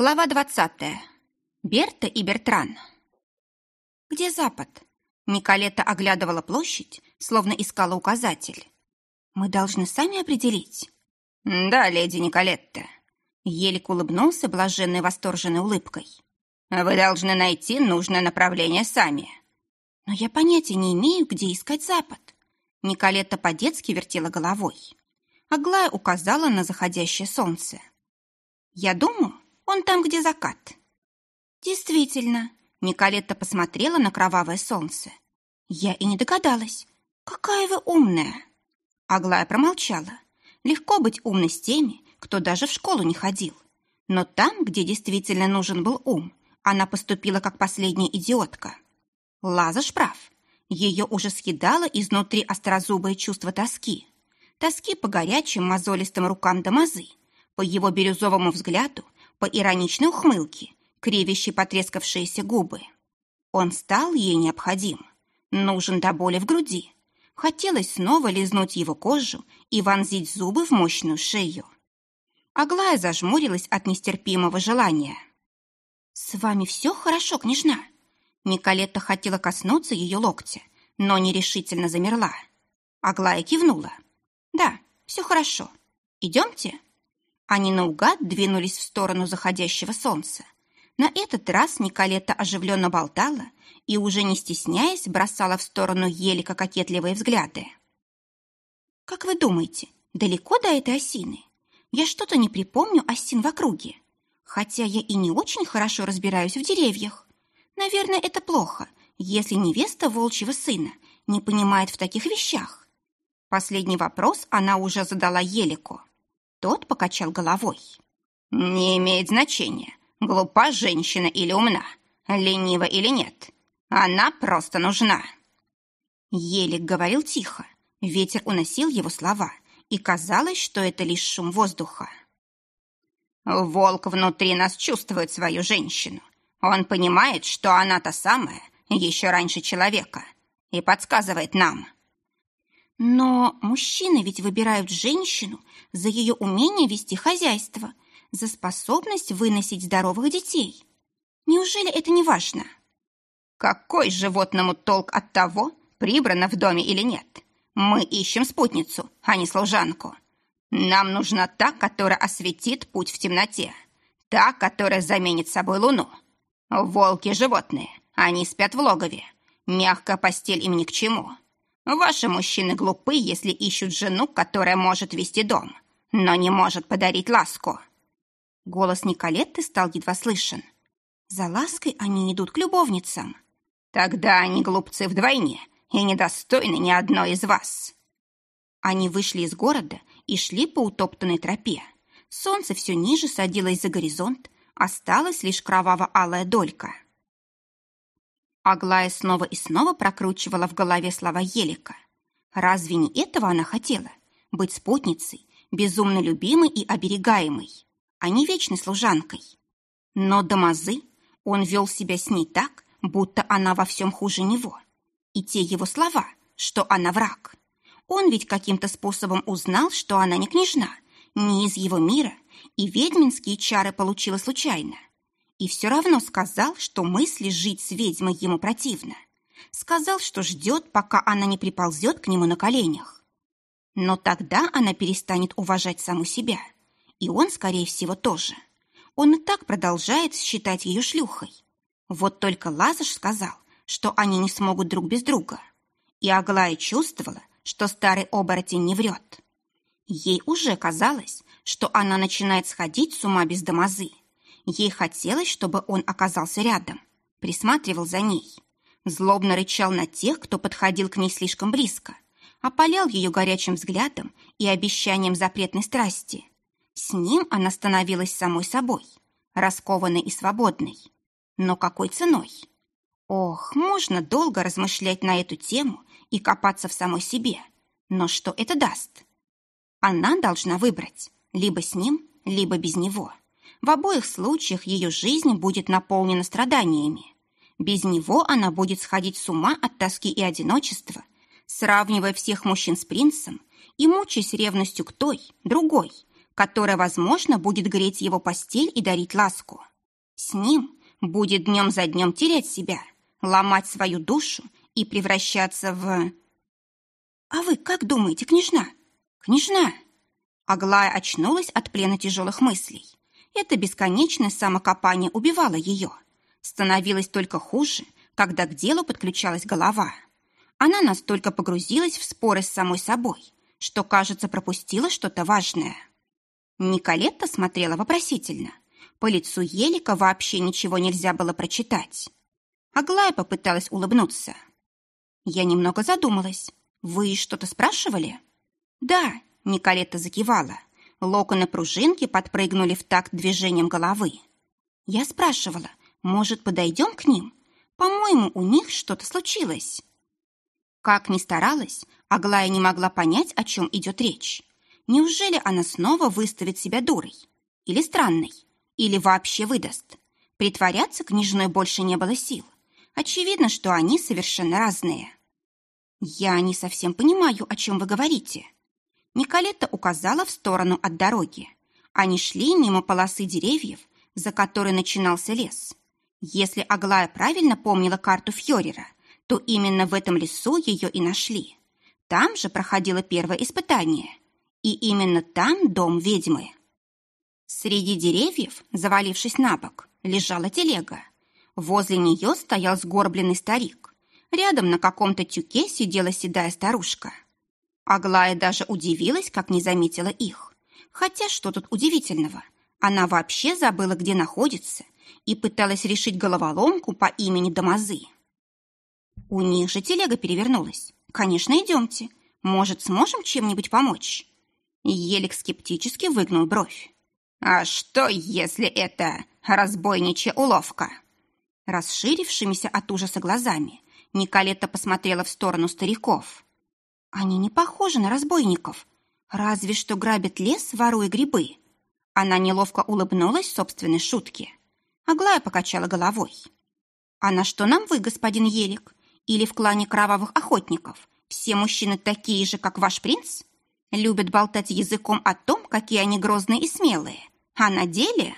Глава двадцатая. Берта и Бертран. «Где запад?» Николета оглядывала площадь, словно искала указатель. «Мы должны сами определить». «Да, леди Николетта». Елик улыбнулся блаженной восторженной улыбкой. «Вы должны найти нужное направление сами». «Но я понятия не имею, где искать запад». Николетта по-детски вертела головой. Аглая указала на заходящее солнце. «Я думаю, он там, где закат». «Действительно», — Николетта посмотрела на кровавое солнце. «Я и не догадалась. Какая вы умная!» Аглая промолчала. Легко быть умной с теми, кто даже в школу не ходил. Но там, где действительно нужен был ум, она поступила как последняя идиотка. Лазаш прав. Ее уже съедало изнутри острозубое чувство тоски. Тоски по горячим мозолистым рукам Дамазы, по его бирюзовому взгляду по ироничной ухмылке, кривящей потрескавшиеся губы. Он стал ей необходим, нужен до боли в груди. Хотелось снова лизнуть его кожу и вонзить зубы в мощную шею. Аглая зажмурилась от нестерпимого желания. «С вами все хорошо, княжна?» Николетта хотела коснуться ее локтя, но нерешительно замерла. Аглая кивнула. «Да, все хорошо. Идемте?» Они наугад двинулись в сторону заходящего солнца. На этот раз Николета оживленно болтала и, уже не стесняясь, бросала в сторону елика кокетливые взгляды. «Как вы думаете, далеко до этой осины? Я что-то не припомню осин в округе. Хотя я и не очень хорошо разбираюсь в деревьях. Наверное, это плохо, если невеста волчьего сына не понимает в таких вещах». Последний вопрос она уже задала Елику. Тот покачал головой. «Не имеет значения, глупа женщина или умна, ленива или нет. Она просто нужна». Елик говорил тихо. Ветер уносил его слова, и казалось, что это лишь шум воздуха. «Волк внутри нас чувствует свою женщину. Он понимает, что она та самая, еще раньше человека, и подсказывает нам». Но мужчины ведь выбирают женщину за ее умение вести хозяйство, за способность выносить здоровых детей. Неужели это не важно? Какой животному толк от того, прибрано в доме или нет? Мы ищем спутницу, а не служанку. Нам нужна та, которая осветит путь в темноте, та, которая заменит собой луну. Волки – животные, они спят в логове. Мягкая постель им ни к чему. Ваши мужчины глупы, если ищут жену, которая может вести дом, но не может подарить ласку». Голос Николетты стал едва слышен. «За лаской они идут к любовницам». «Тогда они глупцы вдвойне и недостойны ни одной из вас». Они вышли из города и шли по утоптанной тропе. Солнце все ниже садилось за горизонт, осталась лишь кроваво-алая долька. Аглая снова и снова прокручивала в голове слова Елика. Разве не этого она хотела? Быть спутницей, безумно любимой и оберегаемой, а не вечной служанкой. Но до Мазы он вел себя с ней так, будто она во всем хуже него. И те его слова, что она враг. Он ведь каким-то способом узнал, что она не княжна, не из его мира, и ведьминские чары получила случайно. И все равно сказал, что мысли жить с ведьмой ему противно. Сказал, что ждет, пока она не приползет к нему на коленях. Но тогда она перестанет уважать саму себя. И он, скорее всего, тоже. Он и так продолжает считать ее шлюхой. Вот только Лазаш сказал, что они не смогут друг без друга. И Аглая чувствовала, что старый оборотень не врет. Ей уже казалось, что она начинает сходить с ума без домазы. Ей хотелось, чтобы он оказался рядом, присматривал за ней. Злобно рычал на тех, кто подходил к ней слишком близко, опалял ее горячим взглядом и обещанием запретной страсти. С ним она становилась самой собой, раскованной и свободной. Но какой ценой? Ох, можно долго размышлять на эту тему и копаться в самой себе. Но что это даст? Она должна выбрать либо с ним, либо без него. В обоих случаях ее жизнь будет наполнена страданиями. Без него она будет сходить с ума от тоски и одиночества, сравнивая всех мужчин с принцем и мучаясь ревностью к той, другой, которая, возможно, будет греть его постель и дарить ласку. С ним будет днем за днем терять себя, ломать свою душу и превращаться в... «А вы как думаете, княжна? Княжна!» Аглая очнулась от плена тяжелых мыслей. Это бесконечное самокопание убивало ее. Становилось только хуже, когда к делу подключалась голова. Она настолько погрузилась в споры с самой собой, что, кажется, пропустила что-то важное. Николетта смотрела вопросительно. По лицу Елика вообще ничего нельзя было прочитать. Аглая попыталась улыбнуться. Я немного задумалась. Вы что-то спрашивали? Да, Николетта закивала. Локоны пружинки подпрыгнули в такт движением головы. Я спрашивала, может, подойдем к ним? По-моему, у них что-то случилось. Как ни старалась, Аглая не могла понять, о чем идет речь. Неужели она снова выставит себя дурой? Или странной? Или вообще выдаст? Притворяться княжной больше не было сил. Очевидно, что они совершенно разные. «Я не совсем понимаю, о чем вы говорите». Николетта указала в сторону от дороги. Они шли мимо полосы деревьев, за которой начинался лес. Если Аглая правильно помнила карту Фьорера, то именно в этом лесу ее и нашли. Там же проходило первое испытание. И именно там дом ведьмы. Среди деревьев, завалившись на бок, лежала телега. Возле нее стоял сгорбленный старик. Рядом на каком-то тюке сидела седая старушка. Аглая даже удивилась, как не заметила их. Хотя что тут удивительного? Она вообще забыла, где находится, и пыталась решить головоломку по имени Дамазы. У них же телега перевернулась. Конечно, идемте. Может, сможем чем-нибудь помочь? Елик скептически выгнул бровь. А что, если это разбойничья уловка? Расширившимися от ужаса глазами, Николетта посмотрела в сторону стариков. Они не похожи на разбойников. Разве что грабят лес, воруя грибы. Она неловко улыбнулась собственной шутке. Аглая покачала головой. «А на что нам вы, господин Елик? Или в клане кровавых охотников? Все мужчины такие же, как ваш принц? Любят болтать языком о том, какие они грозные и смелые. А на деле...»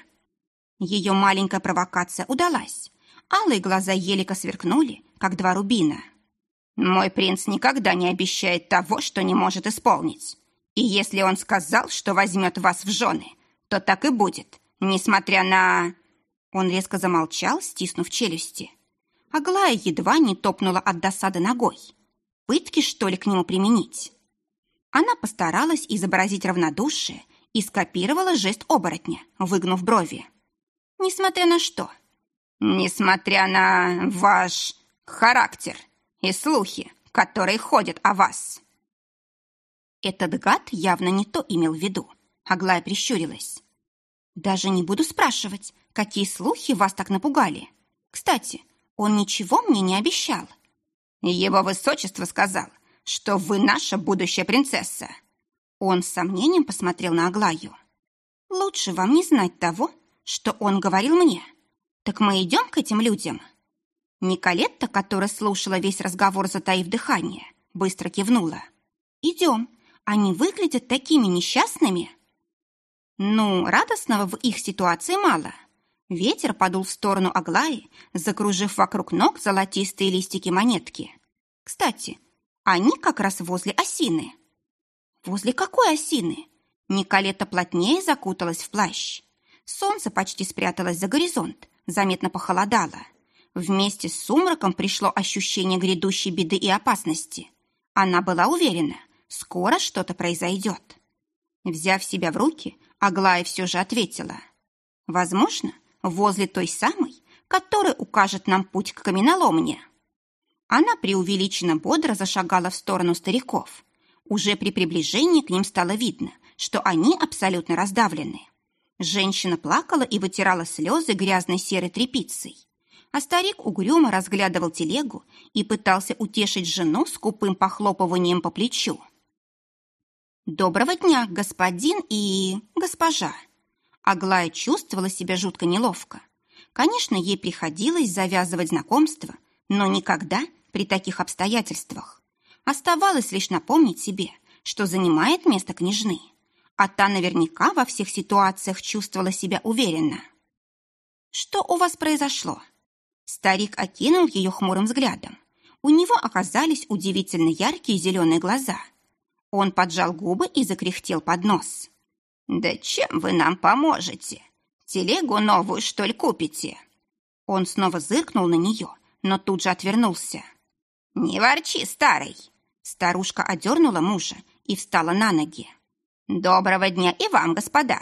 Ее маленькая провокация удалась. Алые глаза Елика сверкнули, как два рубина. Мой принц никогда не обещает того, что не может исполнить. И если он сказал, что возьмет вас в жены, то так и будет, несмотря на...» Он резко замолчал, стиснув челюсти. Аглая едва не топнула от досады ногой. Пытки, что ли, к нему применить? Она постаралась изобразить равнодушие и скопировала жест оборотня, выгнув брови. «Несмотря на что?» «Несмотря на ваш характер», и слухи, которые ходят о вас». Этот гад явно не то имел в виду. Аглая прищурилась. «Даже не буду спрашивать, какие слухи вас так напугали. Кстати, он ничего мне не обещал». «Его высочество сказал, что вы наша будущая принцесса». Он с сомнением посмотрел на Аглаю. «Лучше вам не знать того, что он говорил мне. Так мы идем к этим людям?» Николетта, которая слушала весь разговор, затаив дыхание, быстро кивнула. «Идем. Они выглядят такими несчастными». Ну, радостного в их ситуации мало. Ветер подул в сторону Аглаи, закружив вокруг ног золотистые листики монетки. Кстати, они как раз возле осины. Возле какой осины? Николета плотнее закуталась в плащ. Солнце почти спряталось за горизонт, заметно похолодало. Вместе с сумраком пришло ощущение грядущей беды и опасности. Она была уверена, скоро что-то произойдет. Взяв себя в руки, Аглая все же ответила. «Возможно, возле той самой, которая укажет нам путь к каменоломне». Она преувеличенно бодро зашагала в сторону стариков. Уже при приближении к ним стало видно, что они абсолютно раздавлены. Женщина плакала и вытирала слезы грязной серой тряпицей а старик угрюмо разглядывал телегу и пытался утешить жену скупым похлопыванием по плечу. «Доброго дня, господин и госпожа!» Аглая чувствовала себя жутко неловко. Конечно, ей приходилось завязывать знакомство, но никогда при таких обстоятельствах. Оставалось лишь напомнить себе, что занимает место княжны, а та наверняка во всех ситуациях чувствовала себя уверенно. Что у вас произошло?» Старик окинул ее хмурым взглядом. У него оказались удивительно яркие зеленые глаза. Он поджал губы и закряхтел под нос. «Да чем вы нам поможете? Телегу новую, что ли, купите?» Он снова зыркнул на нее, но тут же отвернулся. «Не ворчи, старый!» Старушка одернула мужа и встала на ноги. «Доброго дня и вам, господа!»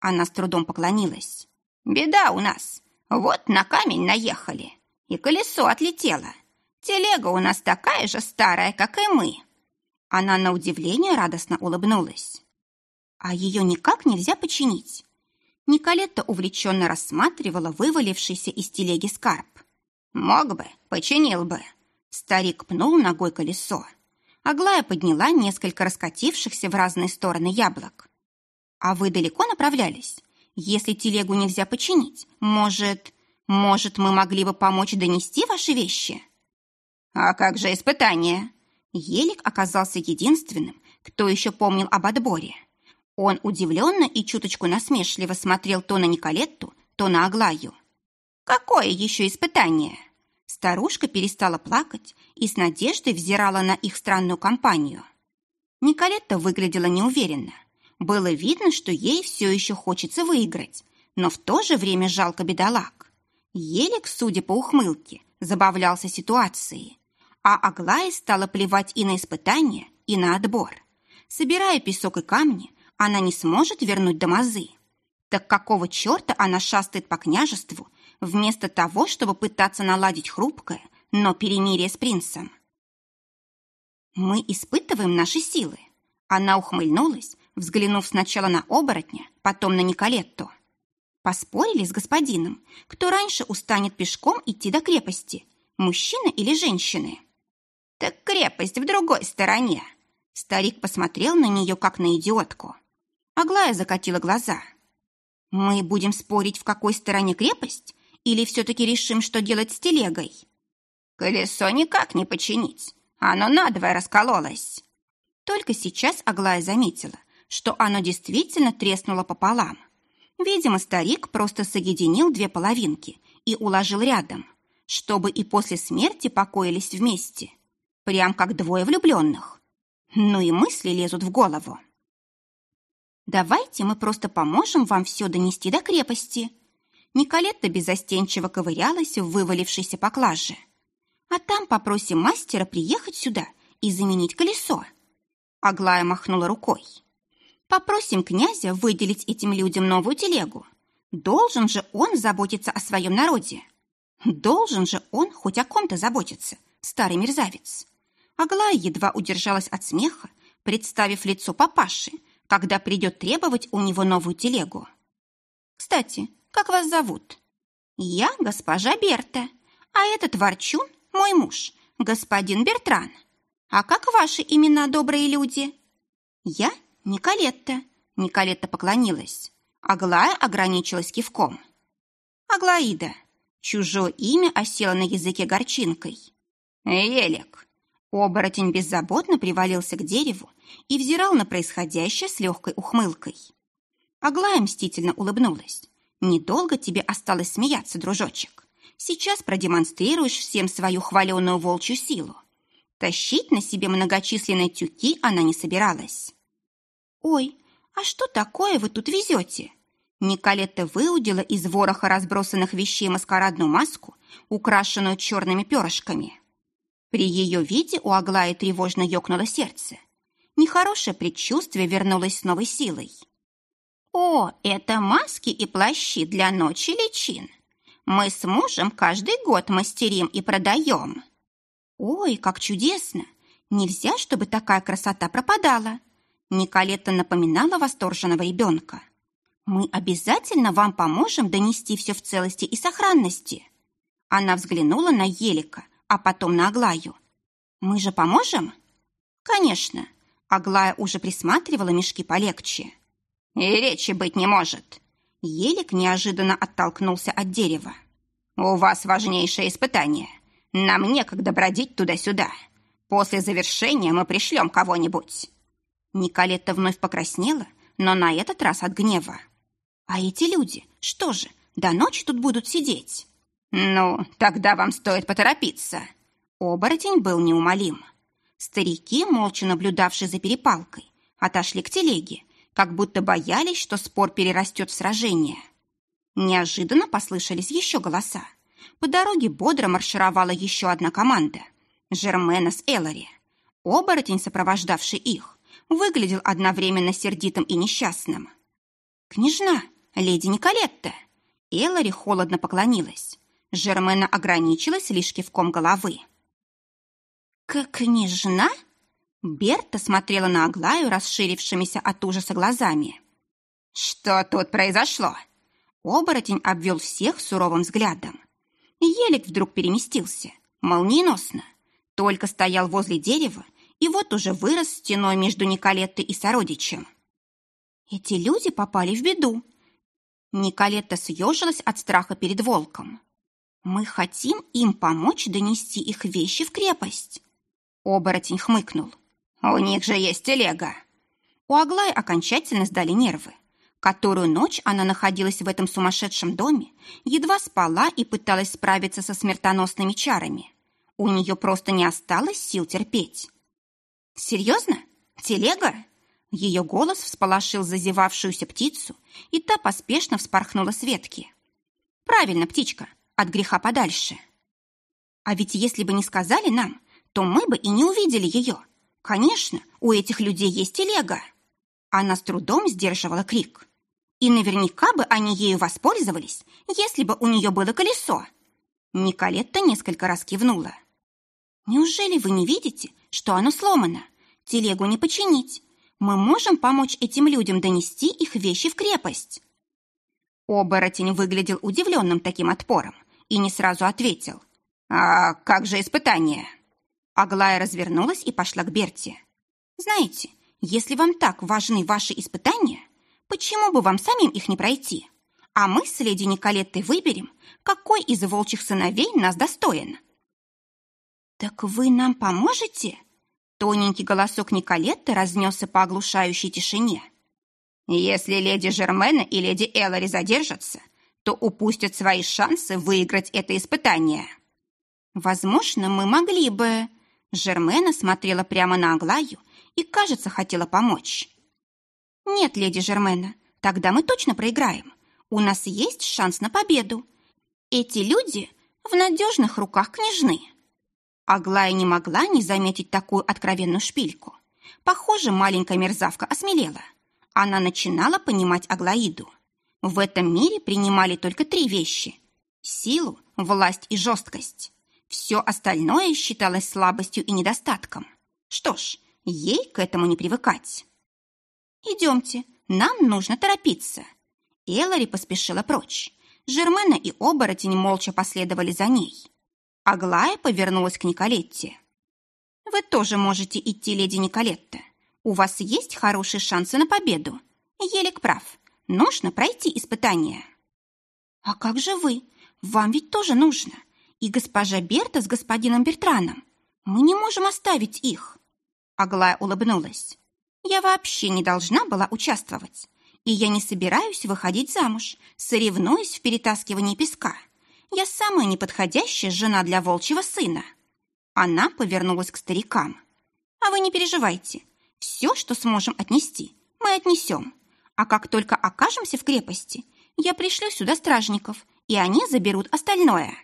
Она с трудом поклонилась. «Беда у нас. Вот на камень наехали, и колесо отлетело. Телега у нас такая же старая, как и мы». Она на удивление радостно улыбнулась. «А ее никак нельзя починить?» Николетта увлеченно рассматривала вывалившийся из телеги скарб. «Мог бы, починил бы». Старик пнул ногой колесо. Аглая подняла несколько раскатившихся в разные стороны яблок. «А вы далеко направлялись? Если телегу нельзя починить, может, может, мы могли бы помочь донести ваши вещи?» «А как же испытание?» Елик оказался единственным, кто еще помнил об отборе. Он удивленно и чуточку насмешливо смотрел то на Николетту, то на Аглаю. «Какое еще испытание?» Старушка перестала плакать и с надеждой взирала на их странную компанию. Николетта выглядела неуверенно. Было видно, что ей все еще хочется выиграть, но в то же время жалко бедолаг. Елик, судя по ухмылке, забавлялся ситуацией, а Аглая стала плевать и на испытания, и на отбор. Собирая песок и камни, она не сможет вернуть домазы. Так какого черта она шастает по княжеству вместо того, чтобы пытаться наладить хрупкое, но перемирие с принцем. Мы испытываем наши силы. Она ухмыльнулась, взглянув сначала на оборотня, потом на Николетту. Поспорили с господином, кто раньше устанет пешком идти до крепости, мужчина или женщины. Так крепость в другой стороне. Старик посмотрел на нее, как на идиотку. Аглая закатила глаза. Мы будем спорить, в какой стороне крепость, или все-таки решим, что делать с телегой? Колесо никак не починить. Оно надвое раскололось. Только сейчас Аглая заметила, что оно действительно треснуло пополам. Видимо, старик просто соединил две половинки и уложил рядом, чтобы и после смерти покоились вместе. Прям как двое влюбленных. Ну и мысли лезут в голову. «Давайте мы просто поможем вам все донести до крепости», Николетта безостенчиво ковырялась в вывалившейся поклаже. «А там попросим мастера приехать сюда и заменить колесо». Аглая махнула рукой. «Попросим князя выделить этим людям новую телегу. Должен же он заботиться о своем народе. Должен же он хоть о ком-то заботиться, старый мерзавец». Аглая едва удержалась от смеха, представив лицо папаши, когда придет требовать у него новую телегу. «Кстати, как вас зовут?» «Я госпожа Берта, а этот ворчун – мой муж, господин Бертран. А как ваши имена, добрые люди?» «Я Николетта», – Николетта поклонилась. Аглая ограничилась кивком. «Аглаида». Чужое имя осело на языке горчинкой. «Елик». Оборотень беззаботно привалился к дереву и взирал на происходящее с легкой ухмылкой. Аглая мстительно улыбнулась. Недолго тебе осталось смеяться, дружочек. Сейчас продемонстрируешь всем свою хваленую волчью силу. Тащить на себе многочисленные тюки она не собиралась. «Ой, а что такое вы тут везете?» Николетта выудила из вороха разбросанных вещей маскарадную маску, украшенную черными перышками. При ее виде у Аглаи тревожно ёкнуло сердце. Нехорошее предчувствие вернулось с новой силой. «О, это маски и плащи для ночи личин. Мы с мужем каждый год мастерим и продаем». «Ой, как чудесно! Нельзя, чтобы такая красота пропадала!» Николетта напоминала восторженного ребенка. «Мы обязательно вам поможем донести все в целости и сохранности». Она взглянула на Елика, а потом на Аглаю. «Мы же поможем?» «Конечно». Аглая уже присматривала мешки полегче. И речи быть не может. Елик неожиданно оттолкнулся от дерева. У вас важнейшее испытание. Нам некогда бродить туда-сюда. После завершения мы пришлем кого-нибудь. Николетта вновь покраснела, но на этот раз от гнева. А эти люди, что же, До ночи тут будут сидеть». «Ну, тогда вам стоит поторопиться». Оборотень был неумолим. Старики, молча наблюдавшие за перепалкой, отошли к телеге, как будто боялись, что спор перерастет в сражение. Неожиданно послышались еще голоса. По дороге бодро маршировала еще одна команда – Жермена с Эллари. Оборотень, сопровождавший их, выглядел одновременно сердитым и несчастным. «Княжна, леди Николетта!» Эллари холодно поклонилась. Жермена ограничилась лишь кивком головы. «К княжна?» Берта смотрела на Аглаю расширившимися от ужаса глазами. «Что тут произошло?» Оборотень обвел всех суровым взглядом. Елик вдруг переместился, молниеносно. Только стоял возле дерева, и вот уже вырос стеной между Николеттой и сородичем. Эти люди попали в беду. Николетта съежилась от страха перед волком. Мы хотим им помочь донести их вещи в крепость. Оборотень хмыкнул. У них же есть телега. У Аглаи окончательно сдали нервы. Которую ночь она находилась в этом сумасшедшем доме, едва спала и пыталась справиться со смертоносными чарами. У нее просто не осталось сил терпеть. «Серьезно? Телега?» Ее голос всполошил зазевавшуюся птицу, и та поспешно вспорхнула с ветки. «Правильно, птичка, от греха подальше». «А ведь если бы не сказали нам, то мы бы и не увидели ее. Конечно, у этих людей есть телега». Она с трудом сдерживала крик. И наверняка бы они ею воспользовались, если бы у нее было колесо. Николетта несколько раз кивнула. «Неужели вы не видите, что оно сломано? Телегу не починить. Мы можем помочь этим людям донести их вещи в крепость». Оборотень выглядел удивленным таким отпором и не сразу ответил. «А как же испытание?» Аглая развернулась и пошла к Берте. «Знаете, если вам так важны ваши испытания, Почему бы вам самим их не пройти? А мы с леди Николеттой выберем, какой из волчьих сыновей нас достоин. Так вы нам поможете? Тоненький голосок Николетты разнесся по оглушающей тишине. Если леди Жермена и леди Эллари задержатся, то упустят свои шансы выиграть это испытание. Возможно, мы могли бы... Жермена смотрела прямо на Аглаю и, кажется, хотела помочь. «Нет, леди Жермена, тогда мы точно проиграем. У нас есть шанс на победу. Эти люди в надежных руках княжны». Аглая не могла не заметить такую откровенную шпильку. Похоже, маленькая мерзавка осмелела. Она начинала понимать Аглаиду. В этом мире принимали только три вещи – силу, власть и жесткость. Все остальное считалось слабостью и недостатком. Что ж, ей к этому не привыкать. «Идемте, нам нужно торопиться». Эллари поспешила прочь. Жермена и оборотень молча последовали за ней. Аглая повернулась к Николетте. «Вы тоже можете идти, леди Николетта. У вас есть хорошие шансы на победу. Елик прав. Нужно пройти испытание». «А как же вы? Вам ведь тоже нужно. И госпожа Берта с господином Бертраном. Мы не можем оставить их». Аглая улыбнулась. Я вообще не должна была участвовать. И я не собираюсь выходить замуж, соревнуясь в перетаскивании песка. Я самая неподходящая жена для волчьего сына. Она повернулась к старикам. А вы не переживайте. Все, что сможем отнести, мы отнесем. А как только окажемся в крепости, я пришлю сюда стражников, и они заберут остальное.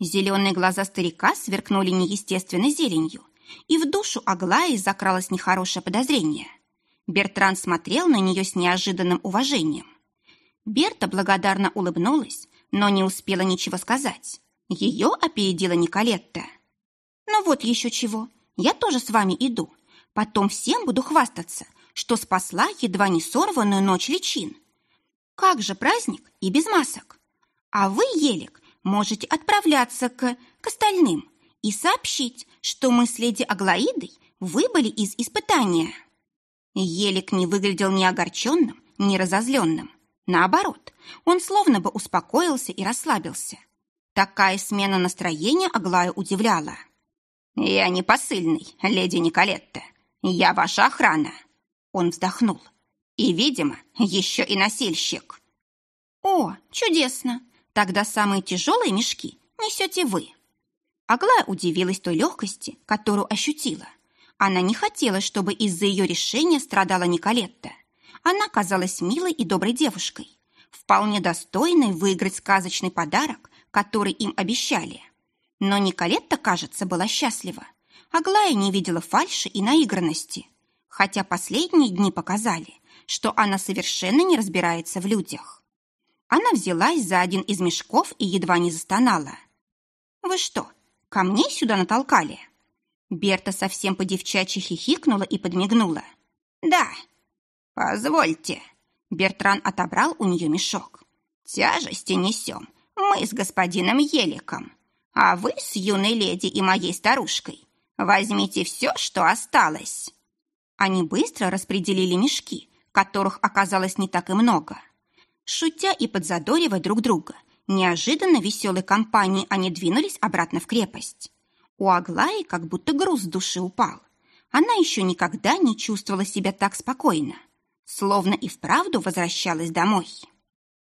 Зеленые глаза старика сверкнули неестественной зеленью, и в душу Аглаи закралось нехорошее подозрение. Бертран смотрел на нее с неожиданным уважением. Берта благодарно улыбнулась, но не успела ничего сказать. Ее опередила Николетта. «Ну вот еще чего, я тоже с вами иду. Потом всем буду хвастаться, что спасла едва не сорванную ночь личин. Как же праздник и без масок. А вы, Елик, можете отправляться к, к остальным и сообщить, что мы с леди Аглаидой выбыли из испытания. Елик не выглядел ни огорченным, ни разозленным. Наоборот, он словно бы успокоился и расслабился. Такая смена настроения Аглаю удивляла. «Я не посыльный, леди Николетта. Я ваша охрана». Он вздохнул. «И, видимо, еще и носильщик». «О, чудесно! Тогда самые тяжелые мешки несете вы». Аглая удивилась той легкости, которую ощутила. Она не хотела, чтобы из-за ее решения страдала Николетта. Она казалась милой и доброй девушкой, вполне достойной выиграть сказочный подарок, который им обещали. Но Николетта, кажется, была счастлива. Аглая не видела фальши и наигранности, хотя последние дни показали, что она совершенно не разбирается в людях. Она взялась за один из мешков и едва не застонала. «Вы что, ко мне сюда натолкали?» Берта совсем по-девчачьи хихикнула и подмигнула. «Да, позвольте». Бертран отобрал у нее мешок. «Тяжести несем мы с господином Еликом, а вы с юной леди и моей старушкой возьмите все, что осталось». Они быстро распределили мешки, которых оказалось не так и много. Шутя и подзадоривая друг друга, неожиданно веселой компанией они двинулись обратно в крепость. У Аглаи как будто груз с души упал. Она еще никогда не чувствовала себя так спокойно, словно и вправду возвращалась домой.